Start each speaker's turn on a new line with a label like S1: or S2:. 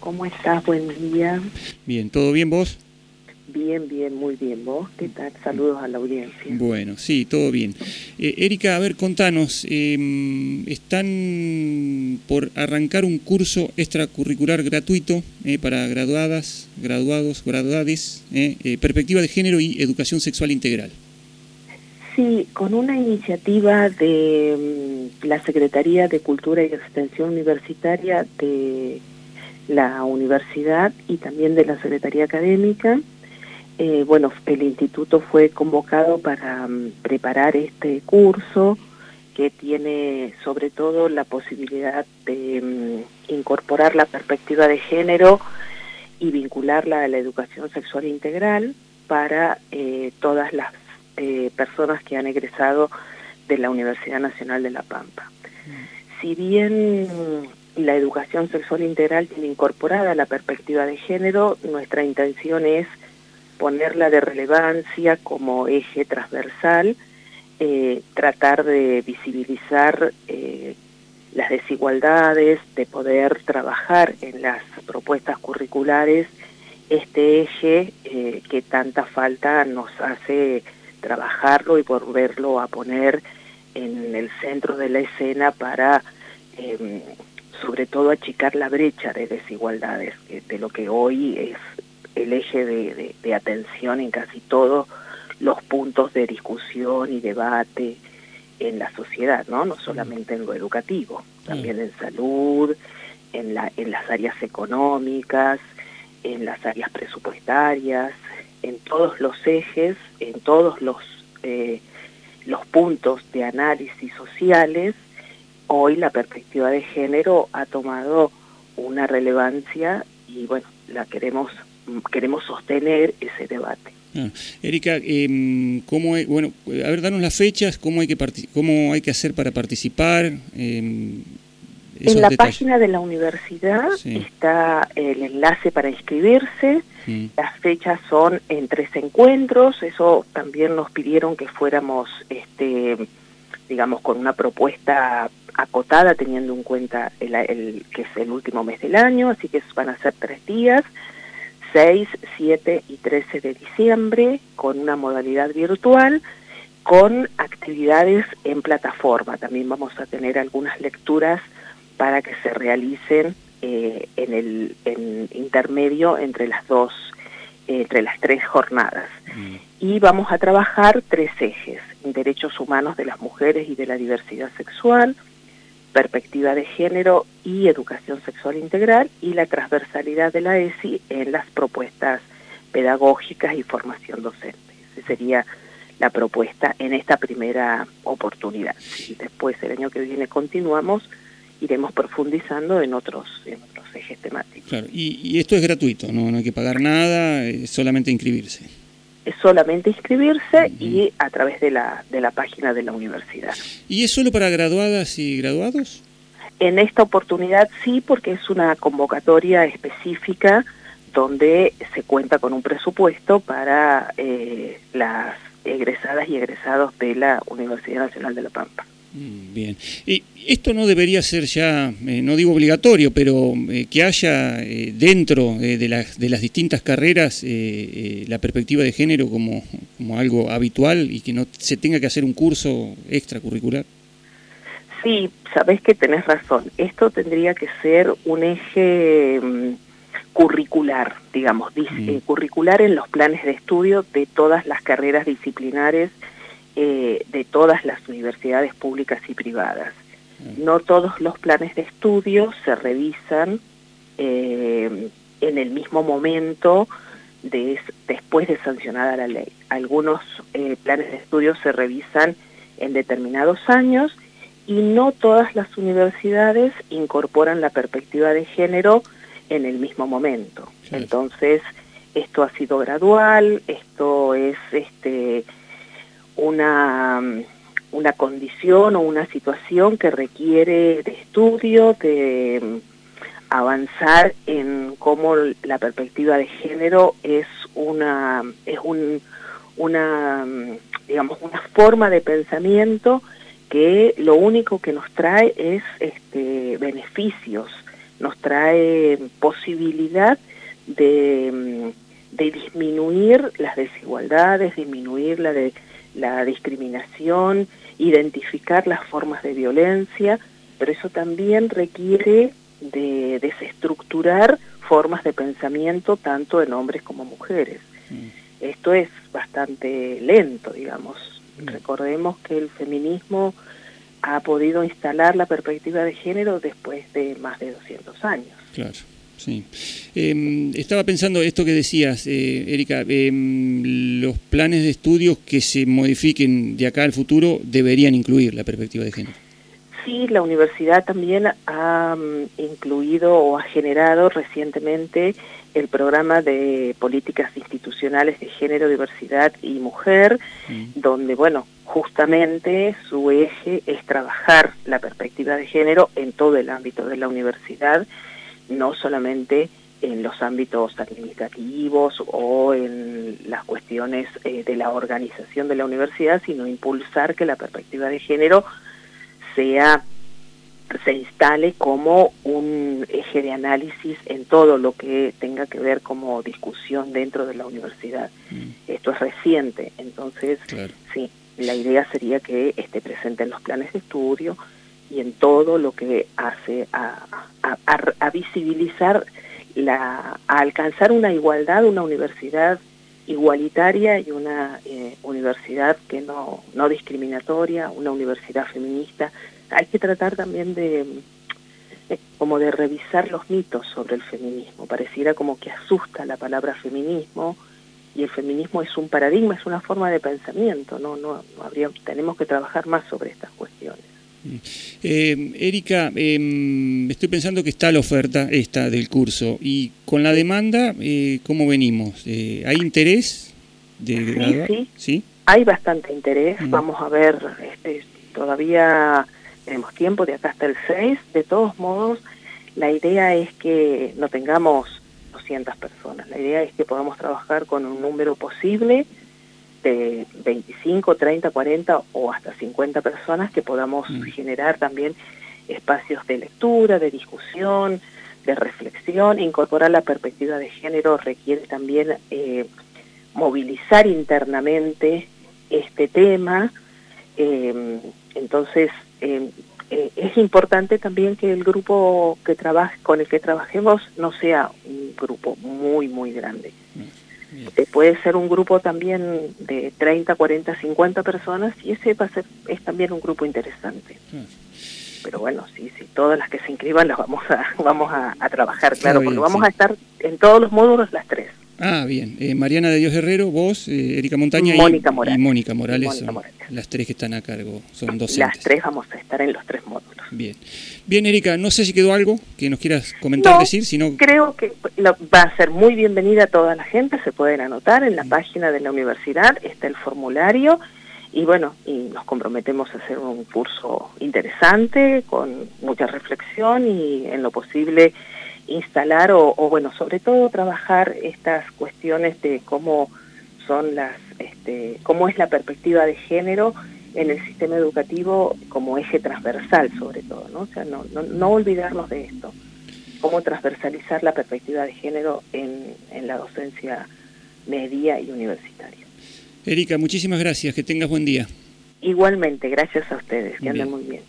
S1: ¿Cómo estás? Buen día.
S2: Bien, ¿todo bien vos?
S1: Bien, bien, muy bien. ¿Vos qué tal? Saludos a la audiencia.
S2: Bueno, sí, todo bien. Eh, Erika, a ver, contanos, em, están por arrancar un curso extracurricular gratuito eh, para graduadas, graduados, graduades, eh, eh, perspectiva de género y educación sexual integral.
S1: Sí, con una iniciativa de mm, la Secretaría de Cultura y Extensión Universitaria de la universidad y también de la Secretaría Académica, eh, bueno, el instituto fue convocado para um, preparar este curso que tiene sobre todo la posibilidad de um, incorporar la perspectiva de género y vincularla a la educación sexual integral para eh, todas las eh, personas que han egresado de la Universidad Nacional de La Pampa. Mm. Si bien la educación sexual integral tiene incorporada la perspectiva de género, nuestra intención es ponerla de relevancia como eje transversal, eh, tratar de visibilizar eh, las desigualdades, de poder trabajar en las propuestas curriculares este eje eh, que tanta falta nos hace trabajarlo y volverlo a poner en el centro de la escena para sobre todo achicar la brecha de desigualdades de lo que hoy es el eje de, atención en casi todos los puntos de discusión y debate en la sociedad, ¿no? No solamente en lo educativo, también en salud, en, la, en las áreas económicas, en las áreas presupuestarias, en todos los ejes, en todos los, eh, los puntos de análisis sociales, hoy la perspectiva de género ha tomado una relevancia y bueno, la queremos queremos sostener ese debate.
S2: Ah, Erika, eh, ¿cómo bueno, a ver, danos las fechas, cómo hay que cómo hay que hacer para participar.
S1: Em, en la página de la universidad está el enlace para inscribirse. Las fechas son en tres encuentros. Eso también nos pidieron que fuéramos, este, digamos, con una propuesta acotada, teniendo en cuenta el, el, que es el último mes del año. Así que van a ser tres días. 6, 7 y 13 de diciembre con una modalidad virtual con actividades en plataforma. También vamos a tener algunas lecturas para que se realicen eh, en el en intermedio entre las dos, entre las tres jornadas. Mm. Y vamos a trabajar tres ejes, derechos humanos de las mujeres y de la diversidad sexual, perspectiva de género y educación sexual integral y la transversalidad de la ESI en las propuestas pedagógicas y formación docente. Esa sería la propuesta en esta primera oportunidad. Y después el año que viene continuamos, iremos profundizando en otros, en otros ejes temáticos.
S2: Claro, y, esto es gratuito, ¿no? no hay que pagar nada, solamente inscribirse
S1: es solamente inscribirse y a través de la, de la página de la universidad.
S2: ¿Y es solo para graduadas y graduados?
S1: En esta oportunidad sí, porque es una convocatoria específica donde se cuenta con un presupuesto para eh, las egresadas y egresados de la Universidad Nacional de La Pampa.
S2: Mm, bien. Y esto no debería ser ya, eh, no digo obligatorio, pero eh, que haya eh, dentro de, las, de las distintas carreras la perspectiva de género como, como algo habitual y que no se tenga que hacer un curso extracurricular.
S1: Sí, sabes que tenés razón. Esto tendría que ser un eje mm, curricular, digamos, mm. curricular en los planes de estudio de todas las carreras disciplinares eh, de todas las universidades públicas y privadas. No todos los planes de estudio se revisan eh, en el mismo momento de, después de sancionada la ley. Algunos eh, planes de estudio se revisan en determinados años y no todas las universidades incorporan la perspectiva de género en el mismo momento. Entonces, esto ha sido gradual, esto es este una, una condición o una situación que requiere de estudio, de mm, avanzar en cómo la perspectiva de género es una es un, una mm, digamos una forma de pensamiento que lo único que nos trae es este beneficios nos trae posibilidad de, mm, de disminuir las desigualdades, disminuir la, de, la discriminación, identificar las formas de violencia, pero eso también requiere de desestructurar formas de pensamiento tanto en hombres como mujeres. Mm. Esto es bastante lento, digamos. Mm. Recordemos que el feminismo ha podido instalar la perspectiva de género después de más de 200 años.
S2: Claro. Sí. Em, estaba pensando esto que decías, eh, Erika, em, los planes de estudios que se modifiquen de acá al futuro deberían incluir la perspectiva de género.
S1: Sí, la universidad también ha mm, incluido o ha generado recientemente el programa de políticas institucionales de género, diversidad y mujer, mm. donde, bueno, justamente su eje es trabajar la perspectiva de género en todo el ámbito de la universidad, no solamente en los ámbitos administrativos o en las cuestiones eh, de la organización de la universidad, sino impulsar que la perspectiva de género sea se instale como un eje de análisis en todo lo que tenga que ver como discusión dentro de la universidad. Mm. Esto es reciente, entonces sí, la idea sería que esté presente en los planes de estudio y en todo lo que hace a, a, visibilizar, la, a alcanzar una igualdad, una universidad igualitaria y una eh, universidad que no, no discriminatoria, una universidad feminista. Hay que tratar también de eh, como de revisar los mitos sobre el feminismo. Pareciera como que asusta la palabra feminismo y el feminismo es un paradigma, es una forma de pensamiento, no, no, no habría, tenemos que trabajar más sobre estas cuestiones.
S2: Eh, Erika, em, estoy pensando que está la oferta esta del curso y con la demanda, eh, ¿cómo venimos? Eh, ¿Hay interés?
S1: De sí, sí, hay bastante interés. Vamos a ver, este, todavía tenemos tiempo de acá hasta el 6. De todos modos, la idea es que no tengamos 200 personas. La idea es que podamos trabajar con un número posible de 25, 30, 40 o hasta 50 personas que podamos mm. generar también espacios de lectura, de discusión, de reflexión. Incorporar la perspectiva de género requiere también eh, movilizar internamente este tema. Eh, entonces, eh, es importante también que el grupo que trabaje, con el que trabajemos no sea un grupo muy, muy grande. Eh, puede ser un grupo también de 30, 40, 50 personas y ese va a ser, es también un grupo interesante. Pero bueno, sí, sí, todas las que se inscriban las vamos a, vamos a, trabajar, claro, porque vamos a estar en todos los módulos las tres.
S2: Ah, bien. Eh, Mariana de Dios Herrero, vos, eh, Erika Montaña y Mónica Morales. son las tres que están a cargo, son docentes.
S1: Las tres vamos a estar en los tres módulos.
S2: Bien. Bien, Erika, no sé si quedó algo que nos quieras comentar, decir, sino...
S1: creo que va a ser muy bienvenida a toda la gente, se pueden anotar en la página de la universidad, está el formulario, y bueno, y nos comprometemos a hacer un curso interesante, con mucha reflexión y en lo posible instalar o, bueno, sobre todo trabajar estas cuestiones de cómo son las, este, cómo es la perspectiva de género en el sistema educativo como eje transversal sobre todo, ¿no? O sea, no, no, no olvidarnos de esto, cómo transversalizar la perspectiva de género en, en la docencia media y universitaria.
S2: Erika, muchísimas gracias, que tengas buen día.
S1: Igualmente, gracias a ustedes, que anden muy bien.